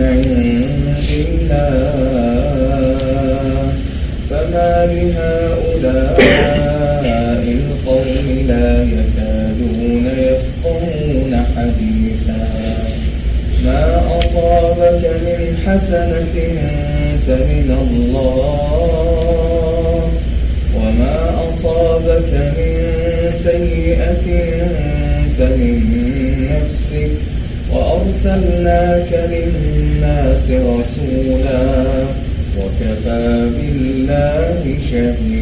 عند الله فما لهؤلاء القوم لا يكادون يفقهون حديثا ما أصابك من حسنة فمن الله وما أصابك من سيئة فمن نفسك وأرسلناك للناس رسولا وكفى بالله شهيدا.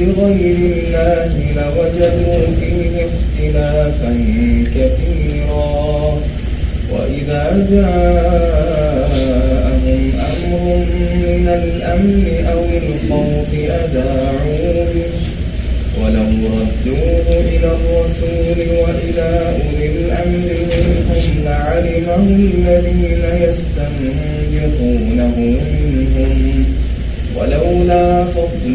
عند غير الله لوجدوا فيه اختلافا كثيرا. وإذا جاءهم أمر من الأمن أو الخوف أذاعوا به ولو ردوه إلى الرسول وإلى أولي الأمر منهم لعلمه الذين يستنبطونه منهم. ولولا فضل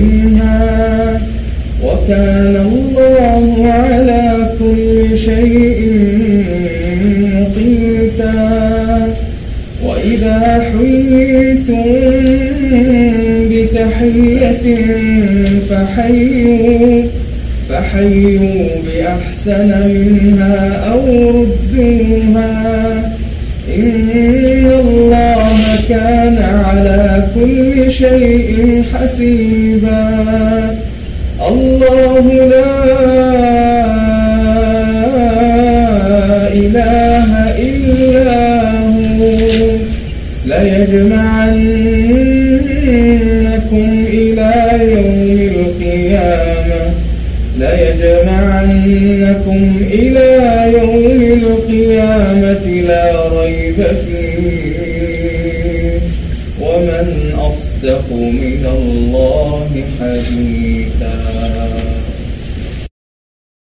منها وكان الله على كل شيء مقيتا. وإذا حييتم بتحية فحيوا فحيوا بأحسن منها أو ردوها. إن الله كان على كل شيء حسيبا. الله لا إله إلا هو. ليجمعنكم إلى يوم القيامة. ليجمعنكم إلى يوم القيامة.